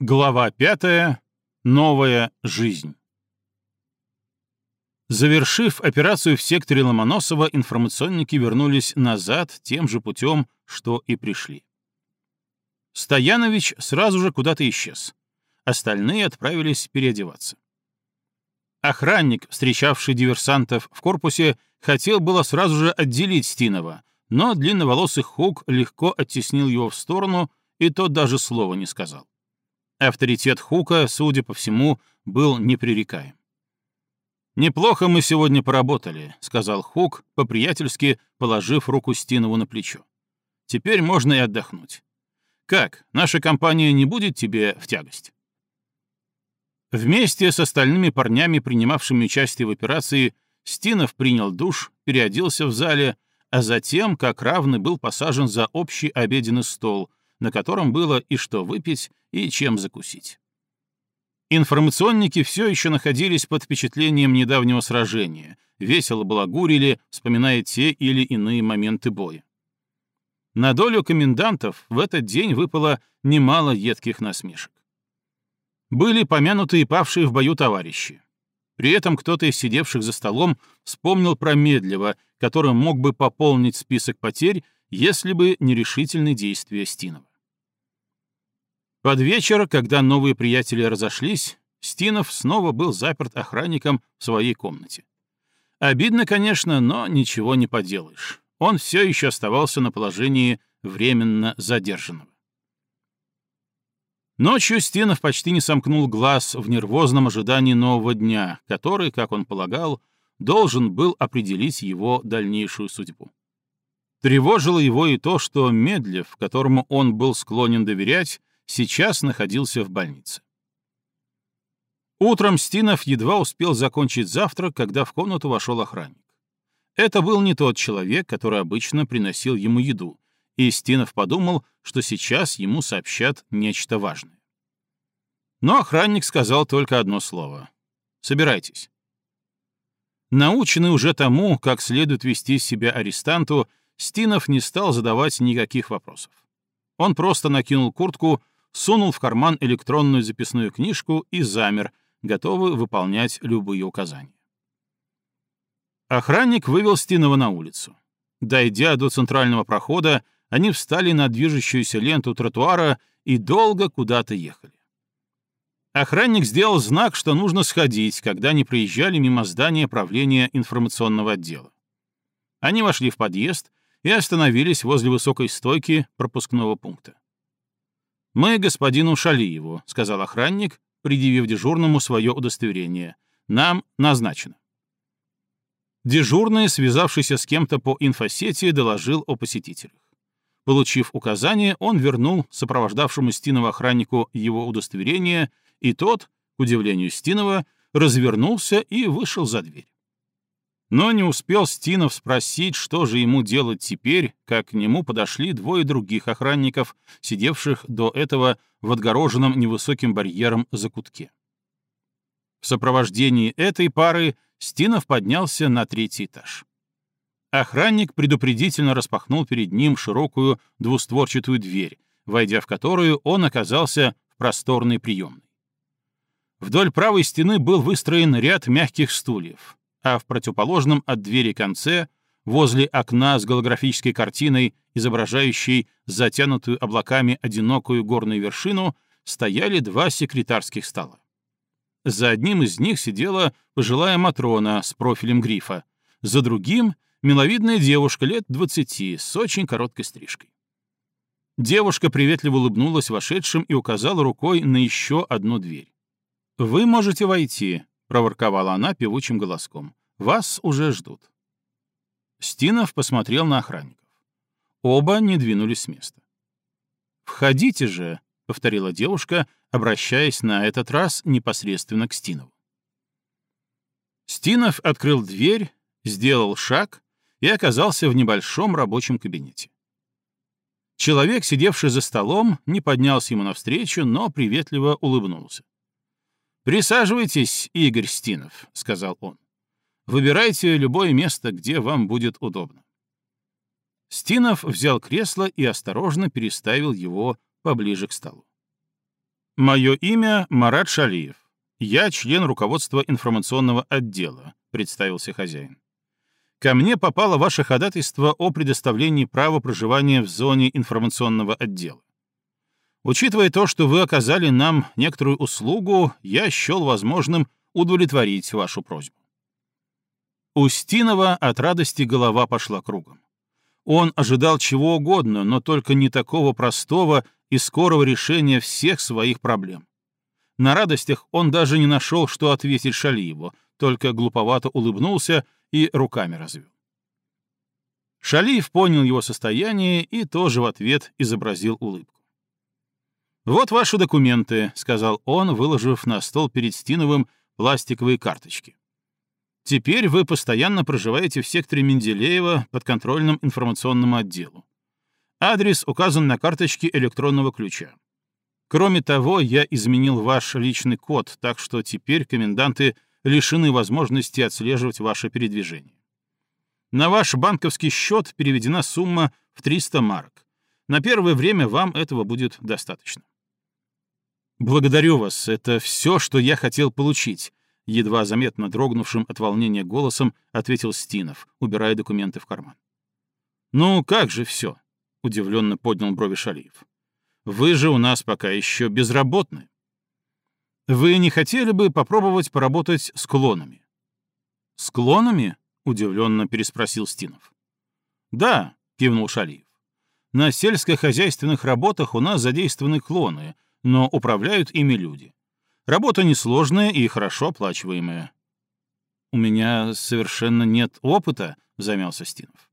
Глава пятая. Новая жизнь. Завершив операцию в секторе Ломоносова, информационники вернулись назад тем же путем, что и пришли. Стоянович сразу же куда-то исчез. Остальные отправились переодеваться. Охранник, встречавший диверсантов в корпусе, хотел было сразу же отделить Стинова, но длинноволосый Хук легко оттеснил его в сторону, и тот даже слова не сказал. Авторитет Хука, судя по всему, был непререкаем. «Неплохо мы сегодня поработали», — сказал Хук, по-приятельски положив руку Стинову на плечо. «Теперь можно и отдохнуть. Как, наша компания не будет тебе в тягость?» Вместе с остальными парнями, принимавшими участие в операции, Стинов принял душ, переоделся в зале, а затем, как равный, был посажен за общий обеденный стол, на котором было и что выпить, и чем закусить. Информационники все еще находились под впечатлением недавнего сражения, весело балагурили, вспоминая те или иные моменты боя. На долю комендантов в этот день выпало немало едких насмешек. Были помянуты и павшие в бою товарищи. При этом кто-то из сидевших за столом вспомнил про Медлева, который мог бы пополнить список потерь, если бы не решительные действия Стинова. Под вечер, когда новые приятели разошлись, Стинов снова был заперт охранником в своей комнате. Обидно, конечно, но ничего не поделаешь. Он все еще оставался на положении временно задержанного. Ночью Стинов почти не сомкнул глаз в нервозном ожидании нового дня, который, как он полагал, должен был определить его дальнейшую судьбу. Тревожило его и то, что Медлев, которому он был склонен доверять, сейчас находился в больнице. Утром Стинов едва успел закончить завтрак, когда в комнату вошел охранник. Это был не тот человек, который обычно приносил ему еду, и Стинов подумал, что сейчас ему сообщат нечто важное. Но охранник сказал только одно слово. «Собирайтесь». Наученный уже тому, как следует вести себя арестанту, Стинов не стал задавать никаких вопросов. Он просто накинул куртку, сунул в карман электронную записную книжку и замер, готовый выполнять любые указания. Охранник вывел Стинова на улицу. Дойдя до центрального прохода, они встали на движущуюся ленту тротуара и долго куда-то ехали. Охранник сделал знак, что нужно сходить, когда они проезжали мимо здания правления информационного отдела. Они вошли в подъезд и остановились возле высокой стойки пропускного пункта. «Мы господину Шалиеву», — сказал охранник, предъявив дежурному свое удостоверение. «Нам назначено». Дежурный, связавшийся с кем-то по инфосети, доложил о посетителях. Получив указание, он вернул сопровождавшему Стинова охраннику его удостоверение, и тот, к удивлению Стинова, развернулся и вышел за дверь. Но не успел Стинов спросить, что же ему делать теперь, как к нему подошли двое других охранников, сидевших до этого в отгороженном невысоким барьером закутке. В сопровождении этой пары Стинов поднялся на третий этаж. Охранник предупредительно распахнул перед ним широкую двустворчатую дверь, войдя в которую он оказался в просторной приемной. Вдоль правой стены был выстроен ряд мягких стульев, а в противоположном от двери конце, возле окна с голографической картиной, изображающей затянутую облаками одинокую горную вершину, стояли два секретарских стола. За одним из них сидела пожилая Матрона с профилем грифа, за другим — миловидная девушка лет двадцати с очень короткой стрижкой. Девушка приветливо улыбнулась вошедшим и указала рукой на еще одну дверь. «Вы можете войти», — проворковала она певучим голоском. «Вас уже ждут». Стинов посмотрел на охранников. Оба не двинулись с места. «Входите же», — повторила девушка, обращаясь на этот раз непосредственно к Стинову. Стинов открыл дверь, сделал шаг и оказался в небольшом рабочем кабинете. Человек, сидевший за столом, не поднялся ему навстречу, но приветливо улыбнулся. «Присаживайтесь, Игорь Стинов», — сказал он. «Выбирайте любое место, где вам будет удобно». Стинов взял кресло и осторожно переставил его поближе к столу. «Мое имя Марат Шалиев. Я член руководства информационного отдела», — представился хозяин. «Ко мне попало ваше ходатайство о предоставлении права проживания в зоне информационного отдела. Учитывая то, что вы оказали нам некоторую услугу, я счел возможным удовлетворить вашу просьбу. Устинова от радости голова пошла кругом. Он ожидал чего угодно, но только не такого простого и скорого решения всех своих проблем. На радостях он даже не нашел, что ответить Шалиеву, только глуповато улыбнулся и руками развел. Шалиев понял его состояние и тоже в ответ изобразил улыбку. «Вот ваши документы», — сказал он, выложив на стол перед Стиновым пластиковые карточки. «Теперь вы постоянно проживаете в секторе Менделеева под контрольным информационному отделу. Адрес указан на карточке электронного ключа. Кроме того, я изменил ваш личный код, так что теперь коменданты лишены возможности отслеживать ваше передвижение. На ваш банковский счет переведена сумма в 300 марок. На первое время вам этого будет достаточно. «Благодарю вас, это все, что я хотел получить», — едва заметно дрогнувшим от волнения голосом ответил Стинов, убирая документы в карман. «Ну, как же все?» — удивленно поднял брови Шалиев. «Вы же у нас пока еще безработны. Вы не хотели бы попробовать поработать с клонами?» «С клонами?» — удивленно переспросил Стинов. «Да», — кивнул Шалиев. «На сельскохозяйственных работах у нас задействованы клоны, но управляют ими люди. Работа несложная и хорошо оплачиваемая. «У меня совершенно нет опыта», — замялся Стинов.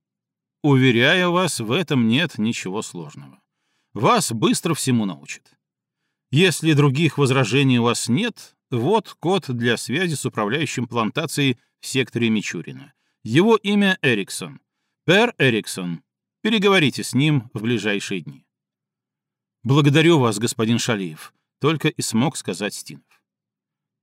«Уверяю вас, в этом нет ничего сложного. Вас быстро всему научат. Если других возражений у вас нет, вот код для связи с управляющим плантацией в секторе Мичурина. Его имя Эриксон. Пер Эриксон. Переговорите с ним в ближайшие дни. «Благодарю вас, господин Шалиев», — только и смог сказать Стинов.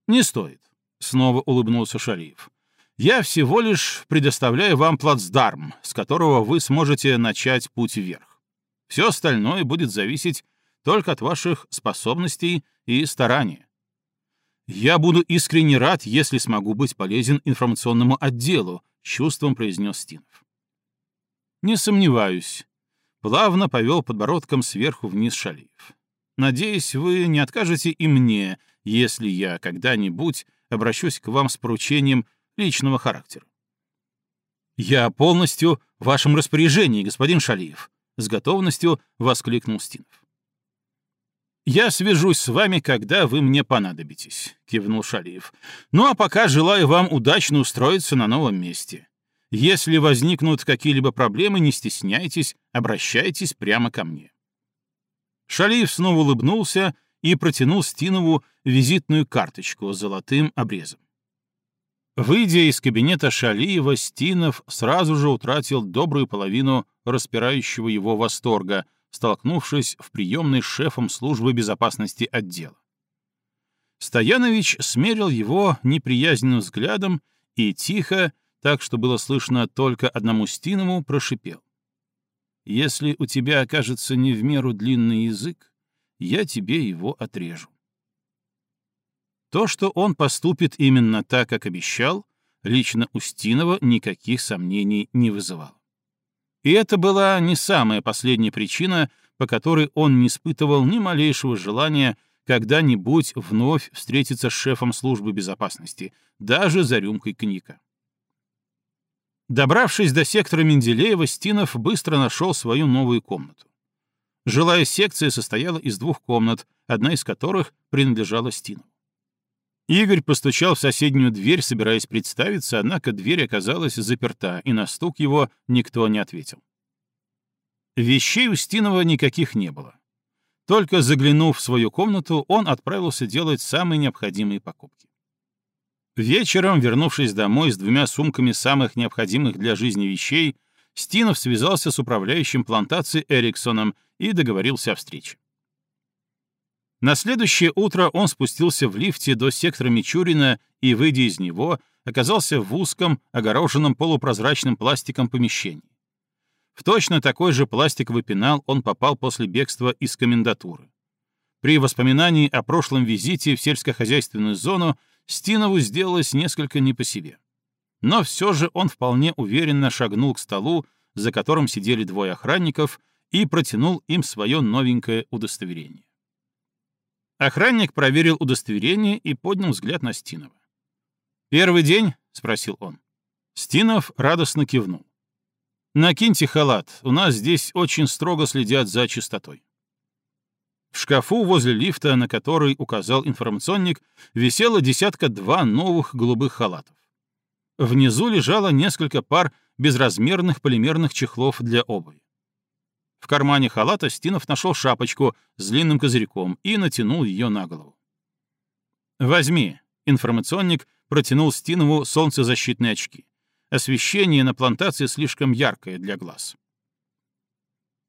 «Не стоит», — снова улыбнулся Шалиев. «Я всего лишь предоставляю вам плацдарм, с которого вы сможете начать путь вверх. Все остальное будет зависеть только от ваших способностей и старания. Я буду искренне рад, если смогу быть полезен информационному отделу», — чувством произнес Стинов. «Не сомневаюсь», Плавно повел подбородком сверху вниз Шалиев. «Надеюсь, вы не откажете и мне, если я когда-нибудь обращусь к вам с поручением личного характера». «Я полностью в вашем распоряжении, господин Шалиев», — с готовностью воскликнул Стинов. «Я свяжусь с вами, когда вы мне понадобитесь», — кивнул Шалиев. «Ну а пока желаю вам удачно устроиться на новом месте. Если возникнут какие-либо проблемы, не стесняйтесь, обращайтесь прямо ко мне. Шалиев снова улыбнулся и протянул Стинову визитную карточку с золотым обрезом. Выйдя из кабинета Шалиева, Стинов сразу же утратил добрую половину распирающего его восторга, столкнувшись в приемной с шефом службы безопасности отдела. Стоянович смерил его неприязненным взглядом и тихо, так что было слышно только одному Стинову, прошипел. «Если у тебя окажется не в меру длинный язык, я тебе его отрежу». То, что он поступит именно так, как обещал, лично у Стинова никаких сомнений не вызывало. И это была не самая последняя причина, по которой он не испытывал ни малейшего желания когда-нибудь вновь встретиться с шефом службы безопасности, даже за рюмкой коньяка. Добравшись до сектора Менделеева, Стинов быстро нашел свою новую комнату. Жилая секция состояла из двух комнат, одна из которых принадлежала Стинову. Игорь постучал в соседнюю дверь, собираясь представиться, однако дверь оказалась заперта, и на стук его никто не ответил. Вещей у Стинова никаких не было. Только заглянув в свою комнату, он отправился делать самые необходимые покупки. Вечером, вернувшись домой с двумя сумками самых необходимых для жизни вещей, Стинов связался с управляющим плантацией Эриксоном и договорился о встрече. На следующее утро он спустился в лифте до сектора Мичурина и, выйдя из него, оказался в узком, огороженном полупрозрачным пластиком помещении. В точно такой же пластиковый пенал он попал после бегства из комендатуры. При воспоминании о прошлом визите в сельскохозяйственную зону Стинову сделалось несколько не по себе. Но все же он вполне уверенно шагнул к столу, за которым сидели двое охранников, и протянул им свое новенькое удостоверение. Охранник проверил удостоверение и поднял взгляд на Стинова. «Первый день?» — спросил он. Стинов радостно кивнул. «Накиньте халат, у нас здесь очень строго следят за чистотой». В шкафу возле лифта, на который указал информационник, висело десятка-два новых голубых халатов. Внизу лежало несколько пар безразмерных полимерных чехлов для обуви. В кармане халата Стинов нашел шапочку с длинным козырьком и натянул ее на голову. «Возьми», — информационник протянул Стинову солнцезащитные очки. Освещение на плантации слишком яркое для глаз.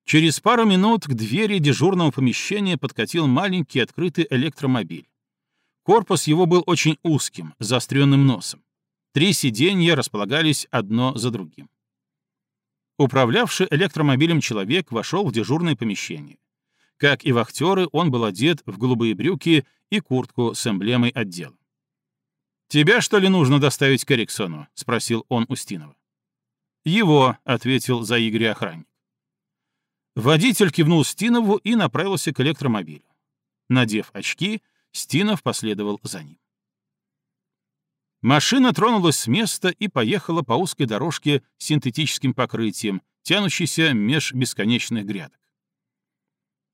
Через пару минут к двери дежурного помещения подкатил маленький открытый электромобиль. Корпус его был очень узким, заостренным носом. Три сиденья располагались одно за другим. Управлявший электромобилем человек вошел в дежурное помещение. Как и вахтеры, он был одет в голубые брюки и куртку с эмблемой отдела. «Тебя, что ли, нужно доставить к Эриксону?» — спросил он Устинова. «Его», — ответил за Игоря охранник. Водитель кивнул Стинову и направился к электромобилю. Надев очки, Стинов последовал за ним. Машина тронулась с места и поехала по узкой дорожке с синтетическим покрытием, тянущейся меж бесконечных грядок.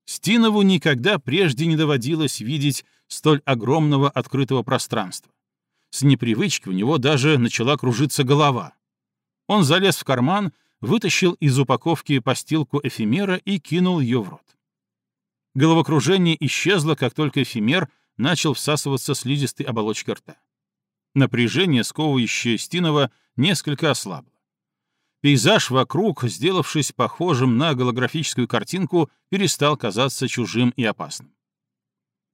Стинову никогда прежде не доводилось видеть столь огромного открытого пространства. С непривычки у него даже начала кружиться голова. Он залез в карман, вытащил из упаковки постилку эфемера и кинул ее в рот. Головокружение исчезло, как только эфемер начал всасываться слизистой оболочкой рта. Напряжение, сковывающее Стинова, несколько ослабло. Пейзаж вокруг, сделавшись похожим на голографическую картинку, перестал казаться чужим и опасным.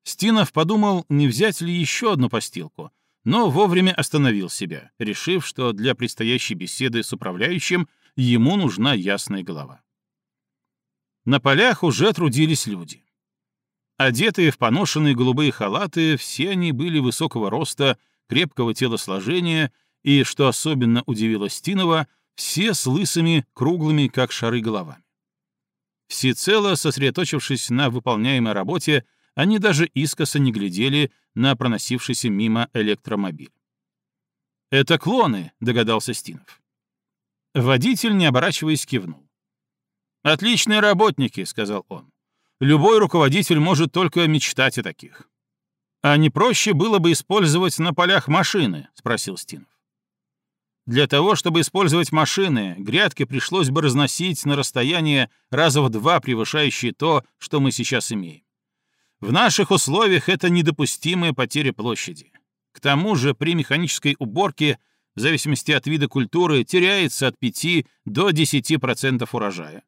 Стинов подумал, не взять ли еще одну постилку, но вовремя остановил себя, решив, что для предстоящей беседы с управляющим ему нужна ясная голова. На полях уже трудились люди. Одетые в поношенные голубые халаты, все они были высокого роста, крепкого телосложения и, что особенно удивило Стинова, все с лысыми, круглыми, как шары головами. Всецело сосредоточившись на выполняемой работе, они даже искоса не глядели на проносившийся мимо электромобиль. «Это клоны», — догадался Стинов. Водитель, не оборачиваясь, кивнул. «Отличные работники», — сказал он. «Любой руководитель может только мечтать о таких». «А не проще было бы использовать на полях машины?» — спросил Стинов. Для того, чтобы использовать машины, грядки пришлось бы разносить на расстояние раза в два превышающее то, что мы сейчас имеем. В наших условиях это недопустимая потеря площади. К тому же при механической уборке, в зависимости от вида культуры, теряется от 5 до 10% урожая.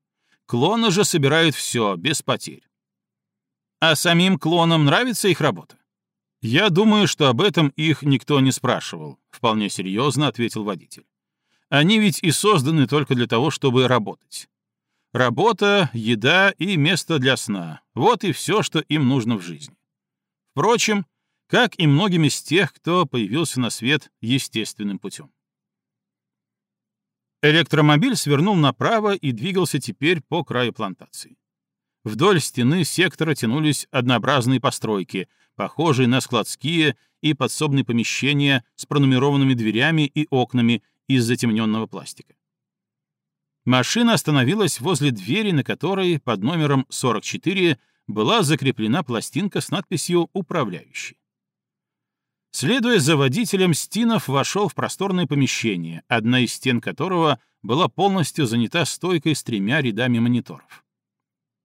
Клоны же собирают все, без потерь. А самим клонам нравится их работа? «Я думаю, что об этом их никто не спрашивал», — вполне серьезно ответил водитель. «Они ведь и созданы только для того, чтобы работать. Работа, еда и место для сна — вот и все, что им нужно в жизни. Впрочем, как и многим из тех, кто появился на свет естественным путем. Электромобиль свернул направо и двигался теперь по краю плантации. Вдоль стены сектора тянулись однообразные постройки, похожие на складские и подсобные помещения с пронумерованными дверями и окнами из затемненного пластика. Машина остановилась возле двери, на которой под номером 44 была закреплена пластинка с надписью «Управляющий». Следуя за водителем, Стинов вошел в просторное помещение, одна из стен которого была полностью занята стойкой с тремя рядами мониторов.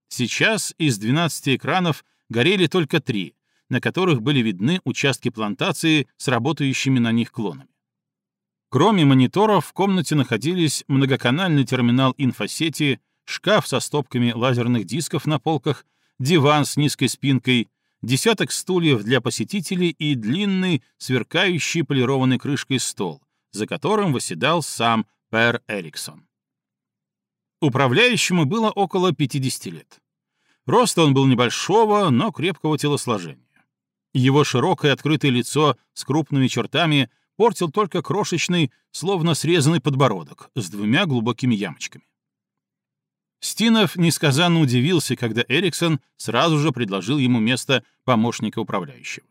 Сейчас из 12 экранов горели только три, на которых были видны участки плантации с работающими на них клонами. Кроме мониторов, в комнате находились многоканальный терминал инфосети, шкаф со стопками лазерных дисков на полках, диван с низкой спинкой, десяток стульев для посетителей и длинный, сверкающий полированной крышкой стол, за которым восседал сам Пэр Эриксон. Управляющему было около 50 лет. Роста он был небольшого, но крепкого телосложения. Его широкое открытое лицо с крупными чертами портил только крошечный, словно срезанный подбородок с двумя глубокими ямочками. Стинов несказанно удивился, когда Эриксон сразу же предложил ему место помощника управляющего.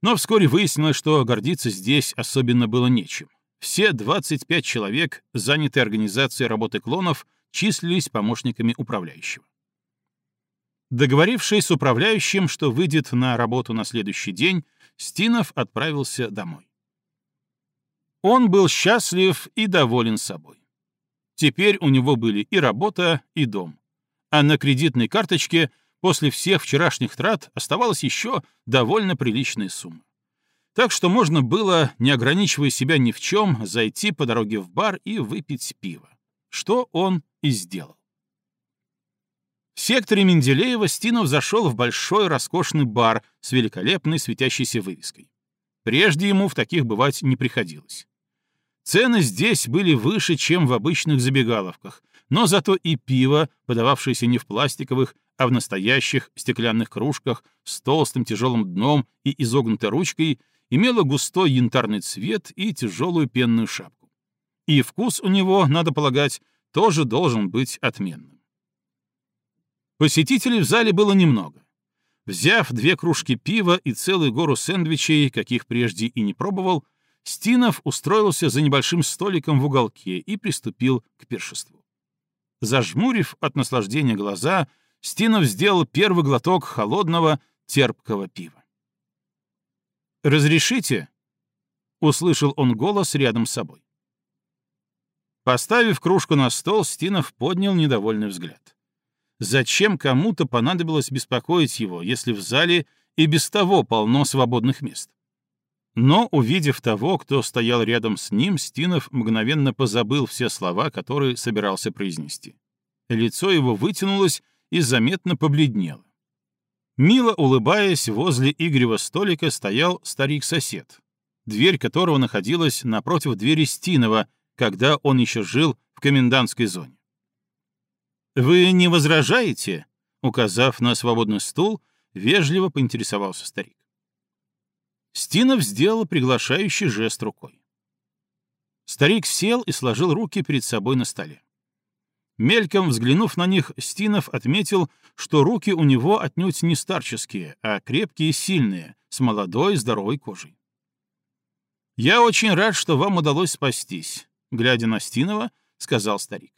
Но вскоре выяснилось, что гордиться здесь особенно было нечем. Все 25 человек, занятые организацией работы клонов, числились помощниками управляющего. Договорившись с управляющим, что выйдет на работу на следующий день, Стинов отправился домой. Он был счастлив и доволен собой. Теперь у него были и работа, и дом. А на кредитной карточке после всех вчерашних трат оставалась еще довольно приличная сумма. Так что можно было, не ограничивая себя ни в чем, зайти по дороге в бар и выпить пиво. Что он и сделал. В секторе Менделеева Стинов зашел в большой роскошный бар с великолепной светящейся вывеской. Прежде ему в таких бывать не приходилось. Цены здесь были выше, чем в обычных забегаловках, но зато и пиво, подававшееся не в пластиковых, а в настоящих стеклянных кружках с толстым тяжелым дном и изогнутой ручкой, имело густой янтарный цвет и тяжелую пенную шапку. И вкус у него, надо полагать, тоже должен быть отменным. Посетителей в зале было немного. Взяв две кружки пива и целую гору сэндвичей, каких прежде и не пробовал, Стинов устроился за небольшим столиком в уголке и приступил к пиршеству. Зажмурив от наслаждения глаза, Стинов сделал первый глоток холодного, терпкого пива. «Разрешите?» — услышал он голос рядом с собой. Поставив кружку на стол, Стинов поднял недовольный взгляд. Зачем кому-то понадобилось беспокоить его, если в зале и без того полно свободных мест? Но, увидев того, кто стоял рядом с ним, Стинов мгновенно позабыл все слова, которые собирался произнести. Лицо его вытянулось и заметно побледнело. Мило улыбаясь, возле Игорева столика стоял старик-сосед, дверь которого находилась напротив двери Стинова, когда он еще жил в комендантской зоне. «Вы не возражаете?» — указав на свободный стул, вежливо поинтересовался старик. Стинов сделал приглашающий жест рукой. Старик сел и сложил руки перед собой на столе. Мельком взглянув на них, Стинов отметил, что руки у него отнюдь не старческие, а крепкие и сильные, с молодой здоровой кожей. «Я очень рад, что вам удалось спастись», — глядя на Стинова, сказал старик.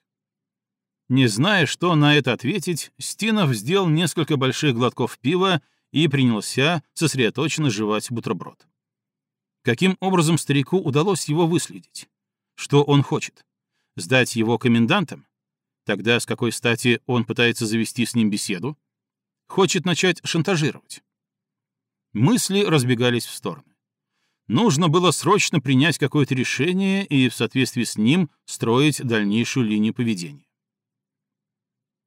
Не зная, что на это ответить, Стинов сделал несколько больших глотков пива и принялся сосредоточенно жевать бутерброд. Каким образом старику удалось его выследить? Что он хочет? Сдать его комендантам? Тогда с какой стати он пытается завести с ним беседу? Хочет начать шантажировать. Мысли разбегались в стороны. Нужно было срочно принять какое-то решение и в соответствии с ним строить дальнейшую линию поведения.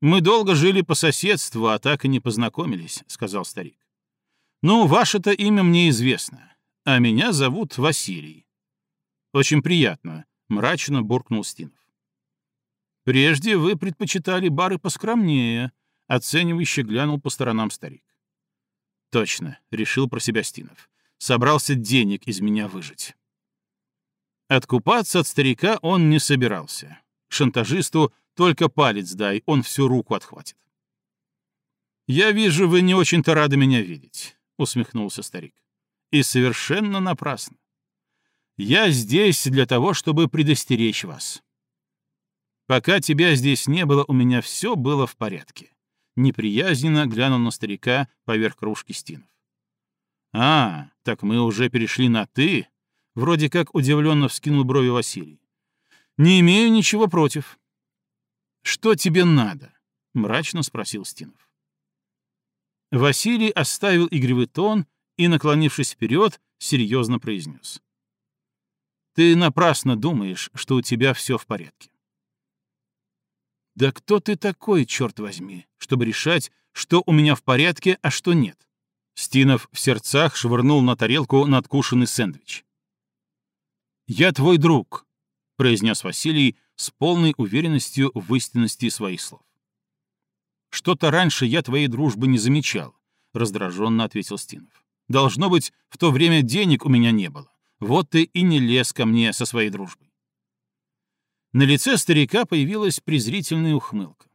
«Мы долго жили по соседству, а так и не познакомились», — сказал старик. «Ну, ваше-то имя мне известно, а меня зовут Василий». «Очень приятно», — мрачно буркнул Стинов. Прежде вы предпочитали бары поскромнее, оценивающе глянул по сторонам старик. Точно, решил про себя Стинов. Собрался денег из меня выжить. Откупаться от старика он не собирался. Шантажисту только палец дай, он всю руку отхватит. «Я вижу, вы не очень-то рады меня видеть», — усмехнулся старик. «И совершенно напрасно. Я здесь для того, чтобы предостеречь вас. Пока тебя здесь не было, у меня все было в порядке. Неприязненно глянул на старика поверх кружки Стинов. А, так мы уже перешли на «ты», вроде как удивленно вскинул брови Василий. Не имею ничего против. Что тебе надо? мрачно спросил Стинов. Василий оставил игривый тон и, наклонившись вперед, серьезно произнес. Ты напрасно думаешь, что у тебя все в порядке. Да кто ты такой, черт возьми, чтобы решать, что у меня в порядке, а что нет? Стинов в сердцах швырнул на тарелку надкушенный сэндвич. «Я твой друг», — произнес Василий с полной уверенностью в истинности своих слов. Что-то раньше я твоей дружбы не замечал, раздраженно ответил Стинов. Должно быть, в то время денег у меня не было. Вот ты и не лез ко мне со своей дружбой. На лице старика появилась презрительная ухмылка.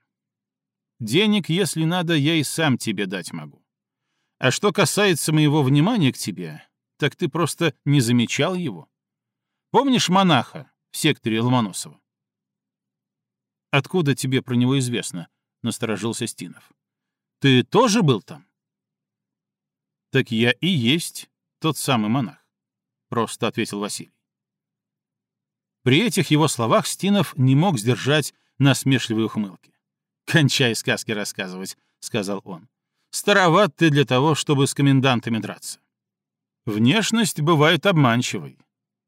Денег, если надо, я и сам тебе дать могу. А что касается моего внимания к тебе, так ты просто не замечал его. Помнишь монаха в секторе Ломоносова? «Откуда тебе про него известно?» — насторожился Стинов. «Ты тоже был там?» «Так я и есть тот самый монах», — просто ответил Василий. При этих его словах Стинов не мог сдержать насмешливой ухмылки. «Кончай сказки рассказывать», — сказал он. «Староват ты для того, чтобы с комендантами драться. Внешность бывает обманчивой.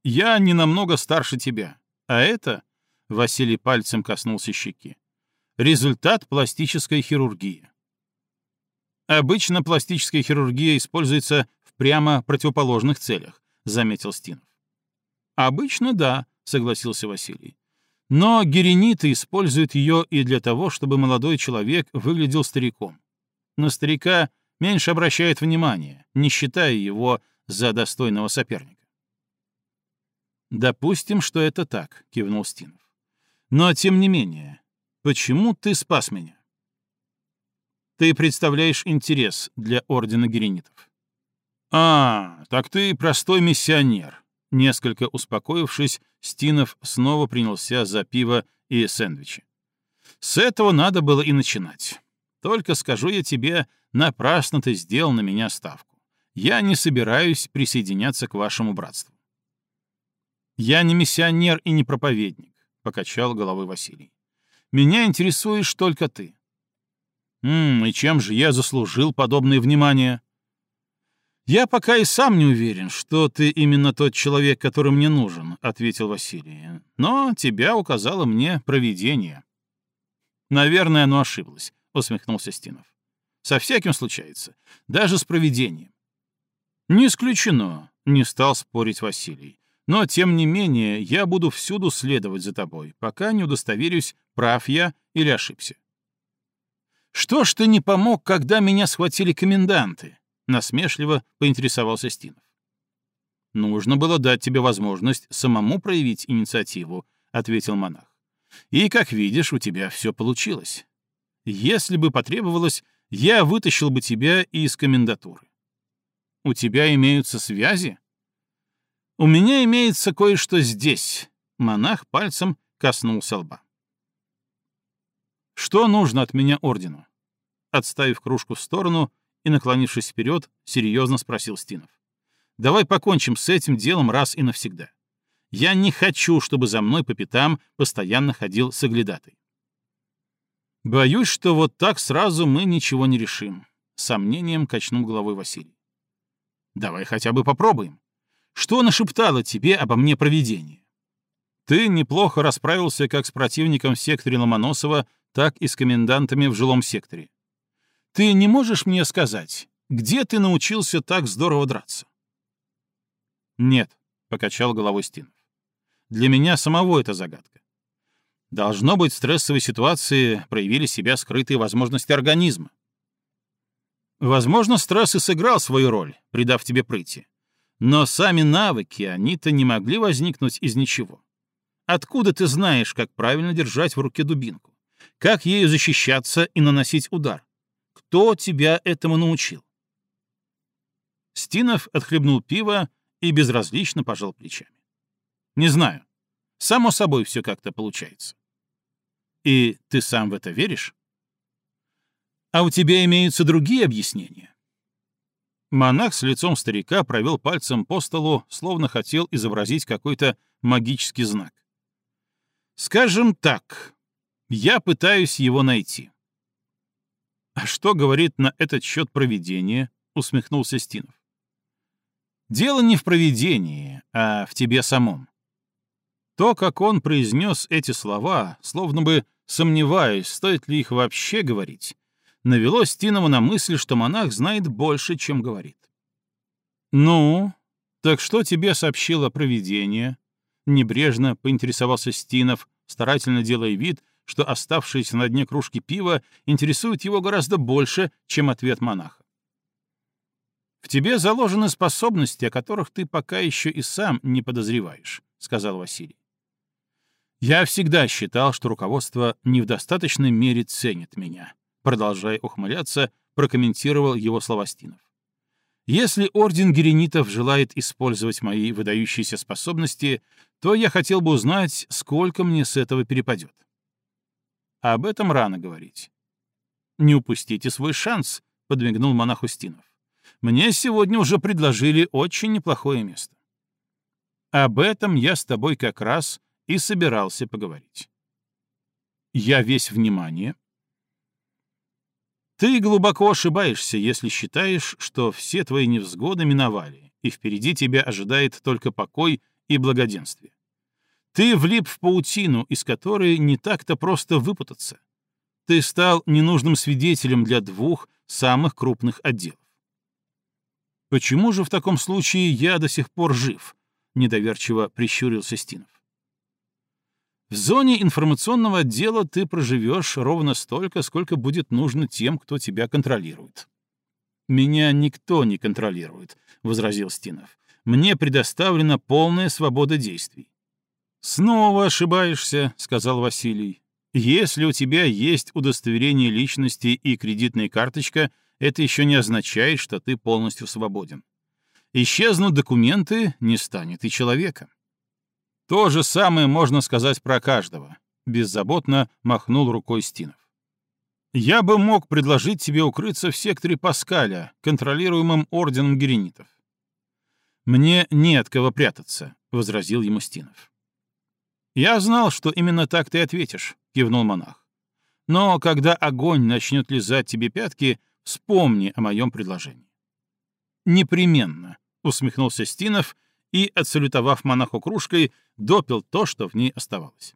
Я не намного старше тебя, а это Василий пальцем коснулся щеки. Результат пластической хирургии. Обычно пластическая хирургия используется в прямо противоположных целях, заметил Стинов. Обычно да, согласился Василий. Но герениты используют ее и для того, чтобы молодой человек выглядел стариком. На старика меньше обращают внимание, не считая его за достойного соперника. «Допустим, что это так», — кивнул Стинов. Но, тем не менее, почему ты спас меня? Ты представляешь интерес для Ордена Геренитов. А, так ты простой миссионер. Несколько успокоившись, Стинов снова принялся за пиво и сэндвичи. С этого надо было и начинать. Только скажу я тебе, напрасно ты сделал на меня ставку. Я не собираюсь присоединяться к вашему братству. Я не миссионер и не проповедник покачал головой Василий. Меня интересуешь только ты. Мм, и чем же я заслужил подобное внимание? Я пока и сам не уверен, что ты именно тот человек, который мне нужен, ответил Василий. Но тебя указало мне провидение. Наверное, оно ошиблось, усмехнулся Стинов. Со всяким случается, даже с провидением. Не исключено, не стал спорить Василий. Но, тем не менее, я буду всюду следовать за тобой, пока не удостоверюсь, прав я или ошибся. «Что ж ты не помог, когда меня схватили коменданты?» — насмешливо поинтересовался Стинов. «Нужно было дать тебе возможность самому проявить инициативу», — ответил монах. «И, как видишь, у тебя все получилось. Если бы потребовалось, я вытащил бы тебя из комендатуры. У тебя имеются связи?» «У меня имеется кое-что здесь», — монах пальцем коснулся лба. «Что нужно от меня ордену?» Отставив кружку в сторону и наклонившись вперед, серьезно спросил Стинов. «Давай покончим с этим делом раз и навсегда. Я не хочу, чтобы за мной по пятам постоянно ходил соглядатой». «Боюсь, что вот так сразу мы ничего не решим», — сомнением качнул головой Василий. «Давай хотя бы попробуем. Что нашептало тебе обо мне провидение? Ты неплохо расправился как с противником в секторе Ломоносова, так и с комендантами в жилом секторе. Ты не можешь мне сказать, где ты научился так здорово драться? Нет, — покачал головой Стинов. Для меня самого это загадка. Должно быть, в стрессовой ситуации проявили себя скрытые возможности организма. Возможно, стресс и сыграл свою роль, придав тебе прыти. Но сами навыки, они-то не могли возникнуть из ничего. Откуда ты знаешь, как правильно держать в руке дубинку? Как ею защищаться и наносить удар? Кто тебя этому научил? Стинов отхлебнул пиво и безразлично пожал плечами. Не знаю. Само собой все как-то получается. И ты сам в это веришь? А у тебя имеются другие объяснения? Монах с лицом старика провел пальцем по столу, словно хотел изобразить какой-то магический знак. «Скажем так, я пытаюсь его найти». «А что говорит на этот счет провидение?» — усмехнулся Стинов. «Дело не в провидении, а в тебе самом». То, как он произнес эти слова, словно бы сомневаясь, стоит ли их вообще говорить, навело Стинова на мысль, что монах знает больше, чем говорит. «Ну, так что тебе сообщило провидение?» Небрежно поинтересовался Стинов, старательно делая вид, что оставшиеся на дне кружки пива интересуют его гораздо больше, чем ответ монаха. «В тебе заложены способности, о которых ты пока еще и сам не подозреваешь», — сказал Василий. «Я всегда считал, что руководство не в достаточной мере ценит меня», — продолжая ухмыляться, прокомментировал его слова Стинов. «Если Орден Геренитов желает использовать мои выдающиеся способности, то я хотел бы узнать, сколько мне с этого перепадет». «Об этом рано говорить». «Не упустите свой шанс», — подмигнул монах Устинов. Мне сегодня уже предложили очень неплохое место. Об этом я с тобой как раз и собирался поговорить. Я весь внимание. Ты глубоко ошибаешься, если считаешь, что все твои невзгоды миновали, и впереди тебя ожидает только покой и благоденствие. Ты влип в паутину, из которой не так-то просто выпутаться. Ты стал ненужным свидетелем для двух самых крупных отделов. «Почему же в таком случае я до сих пор жив?» — недоверчиво прищурился Стинов. «В зоне информационного отдела ты проживешь ровно столько, сколько будет нужно тем, кто тебя контролирует». «Меня никто не контролирует», — возразил Стинов. «Мне предоставлена полная свобода действий». «Снова ошибаешься», — сказал Василий. «Если у тебя есть удостоверение личности и кредитная карточка — это еще не означает, что ты полностью свободен. Исчезнут документы, не станет и человека. То же самое можно сказать про каждого, беззаботно махнул рукой Стинов. Я бы мог предложить тебе укрыться в секторе Паскаля, контролируемом орденом геренитов. Мне не от кого прятаться, возразил ему Стинов. Я знал, что именно так ты ответишь, кивнул монах. Но когда огонь начнет лизать тебе пятки, Вспомни о моем предложении. Непременно, усмехнулся Стинов и, отсалютовав монаху кружкой, допил то, что в ней оставалось.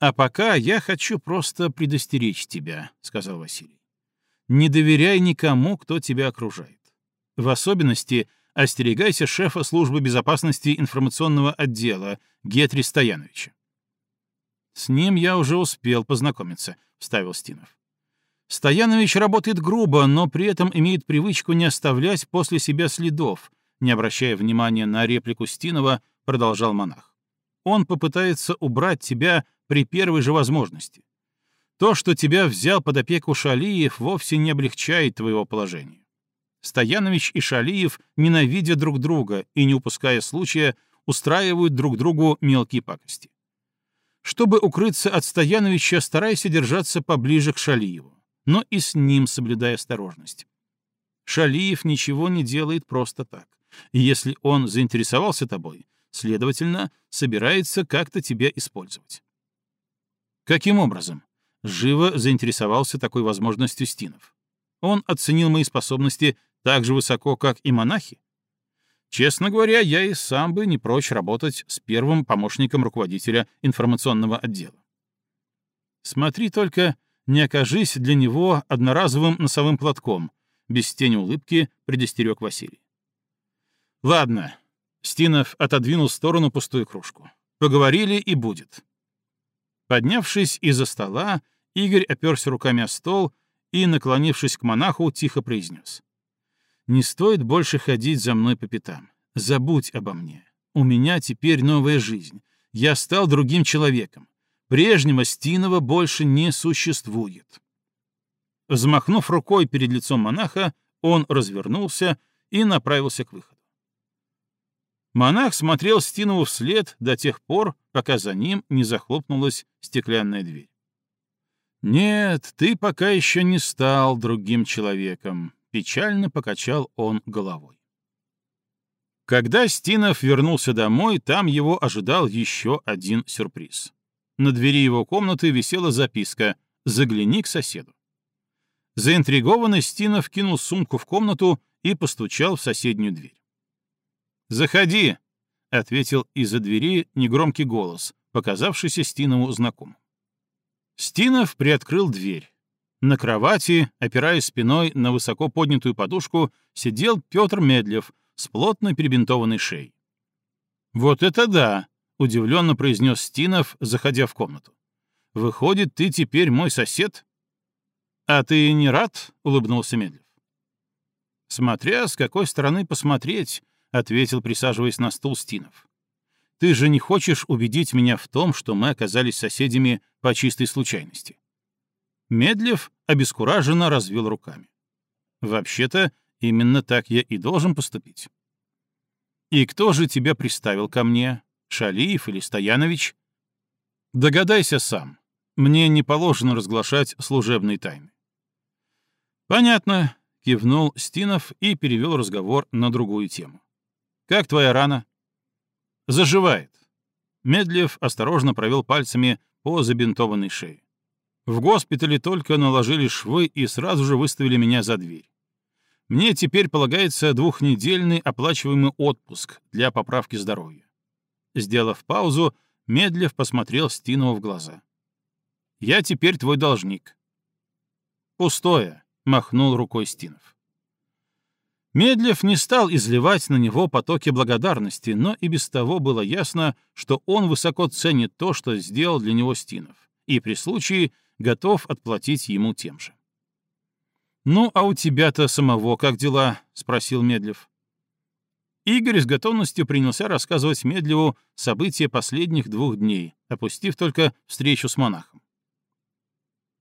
«А пока я хочу просто предостеречь тебя», — сказал Василий. «Не доверяй никому, кто тебя окружает. В особенности остерегайся шефа службы безопасности информационного отдела Гетри Стояновича». «С ним я уже успел познакомиться», — вставил Стинов. Стоянович работает грубо, но при этом имеет привычку не оставлять после себя следов, не обращая внимания на реплику Стинова, продолжал монах. Он попытается убрать тебя при первой же возможности. То, что тебя взял под опеку Шалиев, вовсе не облегчает твоего положения. Стоянович и Шалиев, ненавидя друг друга и не упуская случая, устраивают друг другу мелкие пакости. Чтобы укрыться от Стояновича, старайся держаться поближе к Шалиеву но и с ним соблюдай осторожность. Шалиев ничего не делает просто так. И если он заинтересовался тобой, следовательно, собирается как-то тебя использовать. Каким образом? Живо заинтересовался такой возможностью Стинов. Он оценил мои способности так же высоко, как и монахи. Честно говоря, я и сам бы не прочь работать с первым помощником руководителя информационного отдела. Смотри только, не окажись для него одноразовым носовым платком, без тени улыбки предостерег Василий. Ладно, Стинов отодвинул в сторону пустую кружку. Поговорили и будет. Поднявшись из-за стола, Игорь оперся руками о стол и, наклонившись к монаху, тихо произнес. «Не стоит больше ходить за мной по пятам. Забудь обо мне. У меня теперь новая жизнь. Я стал другим человеком. Прежнего Стинова больше не существует. Взмахнув рукой перед лицом монаха, он развернулся и направился к выходу. Монах смотрел Стинову вслед до тех пор, пока за ним не захлопнулась стеклянная дверь. «Нет, ты пока еще не стал другим человеком», — печально покачал он головой. Когда Стинов вернулся домой, там его ожидал еще один сюрприз. На двери его комнаты висела записка «Загляни к соседу». Заинтригованный Стинов кинул сумку в комнату и постучал в соседнюю дверь. «Заходи!» — ответил из-за двери негромкий голос, показавшийся Стинову знакомым. Стинов приоткрыл дверь. На кровати, опираясь спиной на высоко поднятую подушку, сидел Петр Медлев с плотно перебинтованной шеей. «Вот это да!» — удивленно произнес Стинов, заходя в комнату. Выходит, ты теперь мой сосед? А ты не рад? улыбнулся Медлев. Смотря с какой стороны посмотреть, ответил, присаживаясь на стул Стинов. Ты же не хочешь убедить меня в том, что мы оказались соседями по чистой случайности. Медлев обескураженно развел руками. Вообще-то, именно так я и должен поступить. И кто же тебя приставил ко мне, Шалиев или Стоянович? Догадайся сам. Мне не положено разглашать служебные тайны. Понятно, кивнул Стинов и перевел разговор на другую тему. Как твоя рана? Заживает. Медлев осторожно провел пальцами по забинтованной шее. В госпитале только наложили швы и сразу же выставили меня за дверь. Мне теперь полагается двухнедельный оплачиваемый отпуск для поправки здоровья. Сделав паузу, Медлев посмотрел Стинову в глаза. «Я теперь твой должник». «Пустое», — махнул рукой Стинов. Медлев не стал изливать на него потоки благодарности, но и без того было ясно, что он высоко ценит то, что сделал для него Стинов, и при случае — готов отплатить ему тем же. «Ну, а у тебя-то самого как дела?» — спросил Медлев. Игорь с готовностью принялся рассказывать Медлеву события последних двух дней, опустив только встречу с монахом.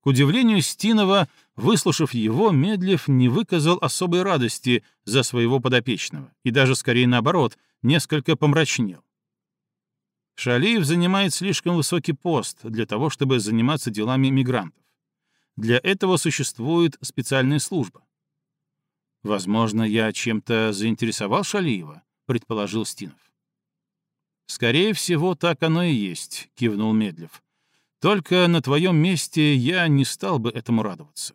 К удивлению Стинова, выслушав его, Медлев не выказал особой радости за своего подопечного и даже, скорее наоборот, несколько помрачнел. Шалиев занимает слишком высокий пост для того, чтобы заниматься делами мигрантов. Для этого существует специальная служба. «Возможно, я чем-то заинтересовал Шалиева», — предположил Стинов. «Скорее всего, так оно и есть», — кивнул Медлев. «Только на твоем месте я не стал бы этому радоваться.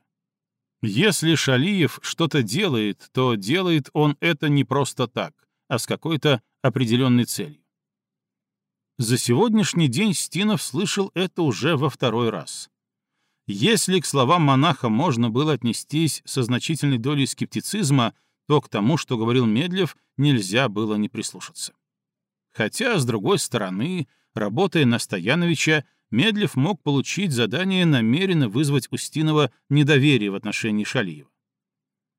Если Шалиев что-то делает, то делает он это не просто так, а с какой-то определенной целью. За сегодняшний день Стинов слышал это уже во второй раз. Если к словам монаха можно было отнестись со значительной долей скептицизма, то к тому, что говорил Медлев, нельзя было не прислушаться. Хотя, с другой стороны, работая на Стояновича, Медлев мог получить задание намеренно вызвать у Стинова недоверие в отношении Шалиева.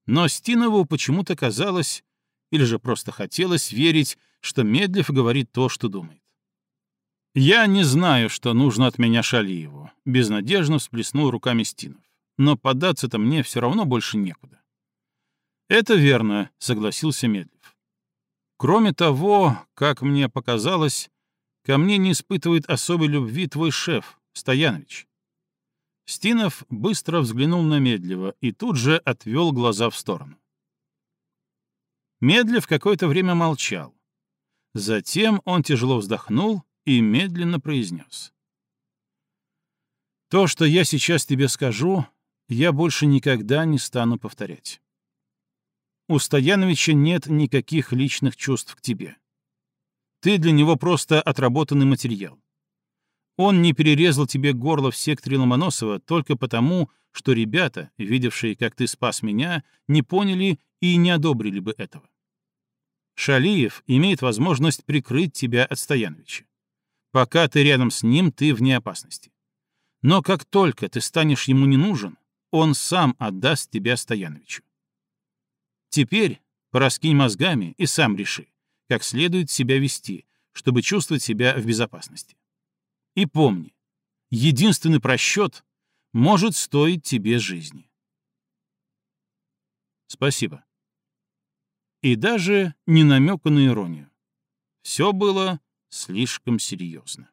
Но Стинову почему-то казалось, или же просто хотелось верить, что Медлев говорит то, что думает. «Я не знаю, что нужно от меня Шалиеву», — безнадежно всплеснул руками Стинов. «Но податься-то мне все равно больше некуда». «Это верно», — согласился Медлев. «Кроме того, как мне показалось, ко мне не испытывает особой любви твой шеф, Стоянович». Стинов быстро взглянул на Медлева и тут же отвел глаза в сторону. Медлев какое-то время молчал. Затем он тяжело вздохнул и медленно произнес. «То, что я сейчас тебе скажу, я больше никогда не стану повторять. У Стояновича нет никаких личных чувств к тебе. Ты для него просто отработанный материал. Он не перерезал тебе горло в секторе Ломоносова только потому, что ребята, видевшие, как ты спас меня, не поняли и не одобрили бы этого. Шалиев имеет возможность прикрыть тебя от Стояновича. Пока ты рядом с ним, ты вне опасности. Но как только ты станешь ему не нужен, он сам отдаст тебя Стояновичу. Теперь пораскинь мозгами и сам реши, как следует себя вести, чтобы чувствовать себя в безопасности. И помни, единственный просчет может стоить тебе жизни. Спасибо. И даже не намека на иронию. Все было слишком серьезно.